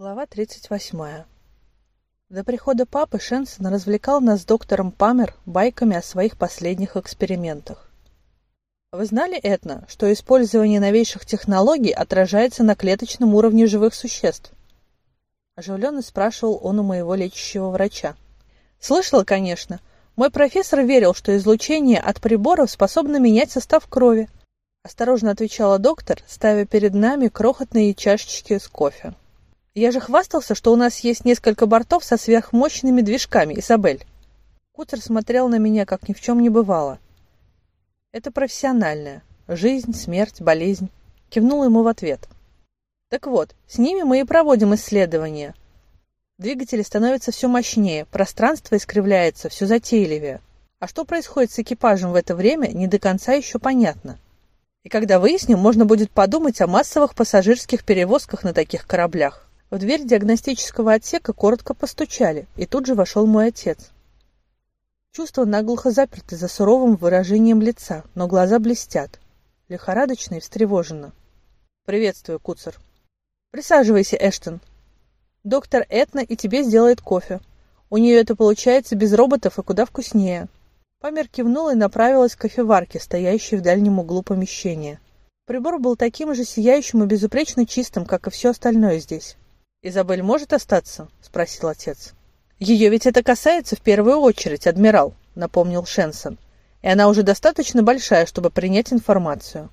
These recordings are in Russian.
Глава 38. До прихода папы Шенсон развлекал нас с доктором Памер байками о своих последних экспериментах. Вы знали, Этна, что использование новейших технологий отражается на клеточном уровне живых существ? Оживленно спрашивал он у моего лечащего врача. Слышала, конечно. Мой профессор верил, что излучение от приборов способно менять состав крови. Осторожно отвечала доктор, ставя перед нами крохотные чашечки с кофе. Я же хвастался, что у нас есть несколько бортов со сверхмощными движками, Изабель. Кутер смотрел на меня, как ни в чем не бывало. Это профессиональная. Жизнь, смерть, болезнь. Кивнул ему в ответ. Так вот, с ними мы и проводим исследования. Двигатели становятся все мощнее, пространство искривляется все затейливее. А что происходит с экипажем в это время, не до конца еще понятно. И когда выясним, можно будет подумать о массовых пассажирских перевозках на таких кораблях. В дверь диагностического отсека коротко постучали, и тут же вошел мой отец. Чувства наглухо заперты за суровым выражением лица, но глаза блестят. Лихорадочно и встревоженно. «Приветствую, Куцер». «Присаживайся, Эштон. Доктор Этна и тебе сделает кофе. У нее это получается без роботов и куда вкуснее». Памер кивнула и направилась к кофеварке, стоящей в дальнем углу помещения. Прибор был таким же сияющим и безупречно чистым, как и все остальное здесь. «Изабель может остаться?» – спросил отец. «Ее ведь это касается в первую очередь, адмирал», – напомнил Шенсон. «И она уже достаточно большая, чтобы принять информацию».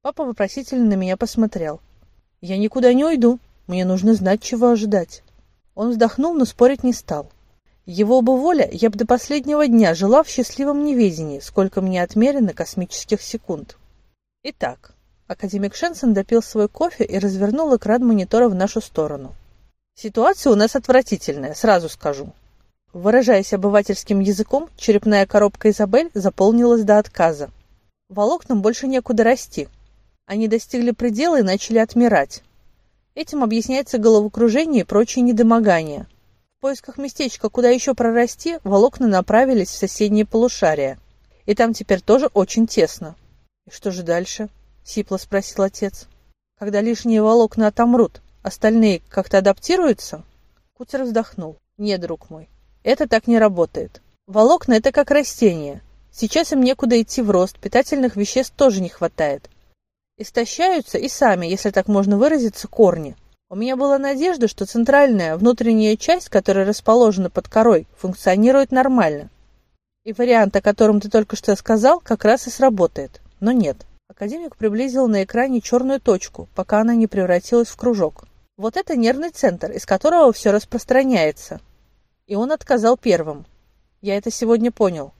Папа вопросительно на меня посмотрел. «Я никуда не уйду. Мне нужно знать, чего ожидать». Он вздохнул, но спорить не стал. Его бы воля, я бы до последнего дня жила в счастливом неведении, сколько мне отмерено космических секунд. Итак, академик Шенсон допил свой кофе и развернул экран монитора в нашу сторону. Ситуация у нас отвратительная, сразу скажу. Выражаясь обывательским языком, черепная коробка Изабель заполнилась до отказа. Волокнам больше некуда расти. Они достигли предела и начали отмирать. Этим объясняется головокружение и прочие недомогания. В поисках местечка, куда еще прорасти, волокна направились в соседние полушария. И там теперь тоже очень тесно. «И что же дальше?» — сипло спросил отец. «Когда лишние волокна отомрут, Остальные как-то адаптируются? Куцер вздохнул. Нет, друг мой, это так не работает. Волокна – это как растения. Сейчас им некуда идти в рост, питательных веществ тоже не хватает. Истощаются и сами, если так можно выразиться, корни. У меня была надежда, что центральная внутренняя часть, которая расположена под корой, функционирует нормально. И вариант, о котором ты только что сказал, как раз и сработает. Но нет. Академик приблизил на экране черную точку, пока она не превратилась в кружок. Вот это нервный центр, из которого все распространяется. И он отказал первым. Я это сегодня понял.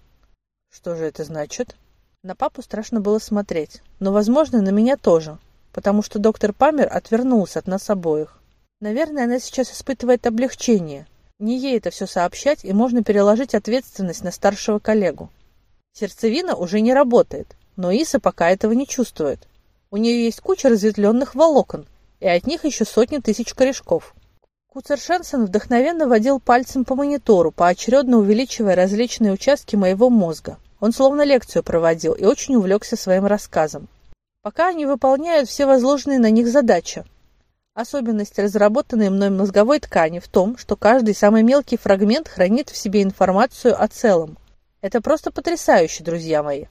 Что же это значит? На папу страшно было смотреть, но, возможно, на меня тоже, потому что доктор Памер отвернулся от нас обоих. Наверное, она сейчас испытывает облегчение. Не ей это все сообщать, и можно переложить ответственность на старшего коллегу. Сердцевина уже не работает, но Иса пока этого не чувствует. У нее есть куча разветвленных волокон, и от них еще сотни тысяч корешков. Куцер Шенсен вдохновенно водил пальцем по монитору, поочередно увеличивая различные участки моего мозга. Он словно лекцию проводил и очень увлекся своим рассказом. Пока они выполняют все возложенные на них задачи. Особенность разработанной мной мозговой ткани в том, что каждый самый мелкий фрагмент хранит в себе информацию о целом. Это просто потрясающе, друзья мои.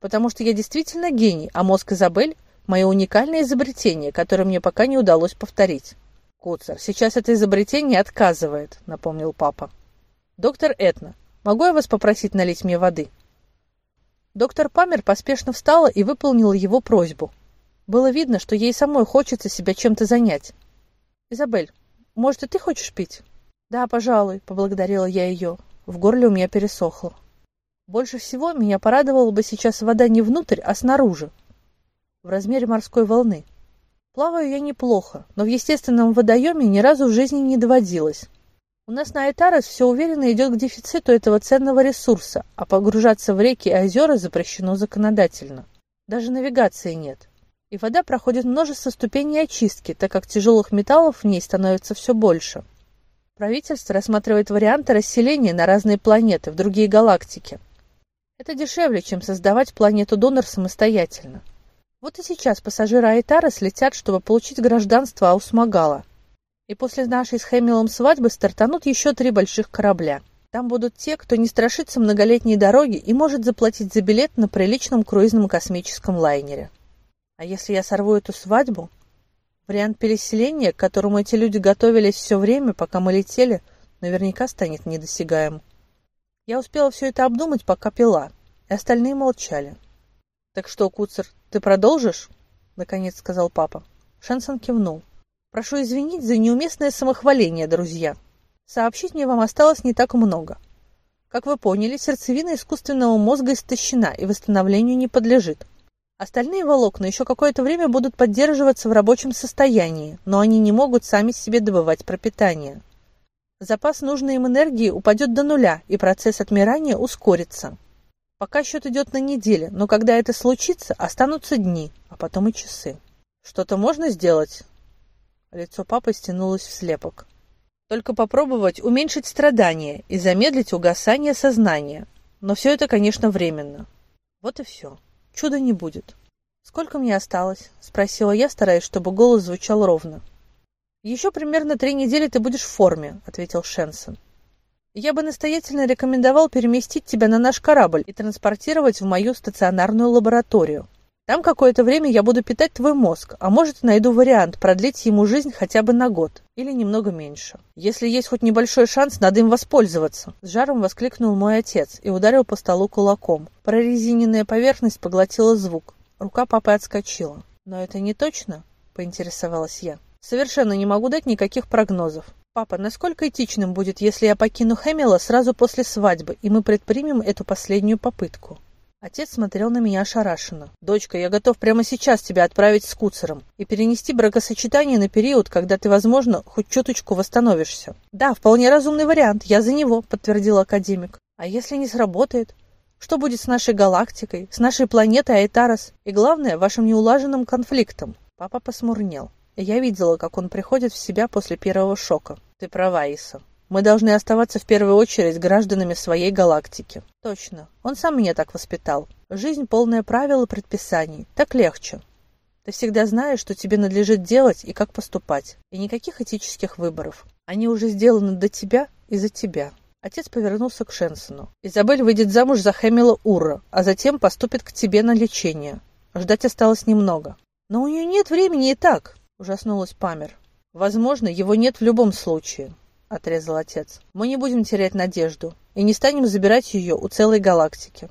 Потому что я действительно гений, а мозг Изабель Мое уникальное изобретение, которое мне пока не удалось повторить. Куцер, сейчас это изобретение отказывает, напомнил папа. Доктор Этна, могу я вас попросить налить мне воды? Доктор Памер поспешно встала и выполнила его просьбу. Было видно, что ей самой хочется себя чем-то занять. «Изабель, может, и ты хочешь пить?» «Да, пожалуй», — поблагодарила я ее. В горле у меня пересохло. Больше всего меня порадовала бы сейчас вода не внутрь, а снаружи, в размере морской волны. Плаваю я неплохо, но в естественном водоеме ни разу в жизни не доводилось. У нас на Айтарес все уверенно идет к дефициту этого ценного ресурса, а погружаться в реки и озера запрещено законодательно. Даже навигации нет. И вода проходит множество ступеней очистки, так как тяжелых металлов в ней становится все больше. Правительство рассматривает варианты расселения на разные планеты, в другие галактики. Это дешевле, чем создавать планету-донор самостоятельно. Вот и сейчас пассажиры Айтара слетят, чтобы получить гражданство Аусмагала. И после нашей с Хэмилом свадьбы стартанут еще три больших корабля. Там будут те, кто не страшится многолетней дороги и может заплатить за билет на приличном круизном космическом лайнере. А если я сорву эту свадьбу? Вариант переселения, к которому эти люди готовились все время, пока мы летели, наверняка станет недосягаем. Я успела все это обдумать, пока пила, и остальные молчали. «Так что, Куцер, ты продолжишь?» — наконец сказал папа. Шенсон кивнул. «Прошу извинить за неуместное самохваление, друзья. Сообщить мне вам осталось не так много. Как вы поняли, сердцевина искусственного мозга истощена и восстановлению не подлежит. Остальные волокна еще какое-то время будут поддерживаться в рабочем состоянии, но они не могут сами себе добывать пропитание. Запас нужной им энергии упадет до нуля, и процесс отмирания ускорится. Пока счет идет на недели, но когда это случится, останутся дни, а потом и часы. Что-то можно сделать? Лицо папы стянулось в слепок. Только попробовать уменьшить страдания и замедлить угасание сознания. Но все это, конечно, временно. Вот и все. Чуда не будет. «Сколько мне осталось?» – спросила я, стараясь, чтобы голос звучал ровно. «Еще примерно три недели ты будешь в форме», – ответил Шенсон. «Я бы настоятельно рекомендовал переместить тебя на наш корабль и транспортировать в мою стационарную лабораторию. Там какое-то время я буду питать твой мозг, а может найду вариант продлить ему жизнь хотя бы на год или немного меньше. Если есть хоть небольшой шанс, надо им воспользоваться. С жаром воскликнул мой отец и ударил по столу кулаком. Прорезиненная поверхность поглотила звук. Рука папы отскочила. Но это не точно? Поинтересовалась я. Совершенно не могу дать никаких прогнозов. Папа, насколько этичным будет, если я покину Хэмилла сразу после свадьбы, и мы предпримем эту последнюю попытку? Отец смотрел на меня ошарашенно. «Дочка, я готов прямо сейчас тебя отправить с Куцером и перенести бракосочетание на период, когда ты, возможно, хоть чуточку восстановишься». «Да, вполне разумный вариант, я за него», — подтвердил академик. «А если не сработает? Что будет с нашей галактикой, с нашей планетой Айтарос и, главное, вашим неулаженным конфликтом?» Папа посмурнел. Я видела, как он приходит в себя после первого шока. «Ты права, Иса. Мы должны оставаться в первую очередь гражданами своей галактики. Точно. Он сам меня так воспитал. Жизнь полная правил и предписаний. Так легче. Ты всегда знаешь, что тебе надлежит делать и как поступать. И никаких этических выборов. Они уже сделаны до тебя и за тебя. Отец повернулся к Шенсону. «Изабель выйдет замуж за Хэмила Ура, а затем поступит к тебе на лечение. Ждать осталось немного». «Но у нее нет времени и так», — ужаснулась Памер. «Возможно, его нет в любом случае отрезал отец. «Мы не будем терять надежду и не станем забирать ее у целой галактики.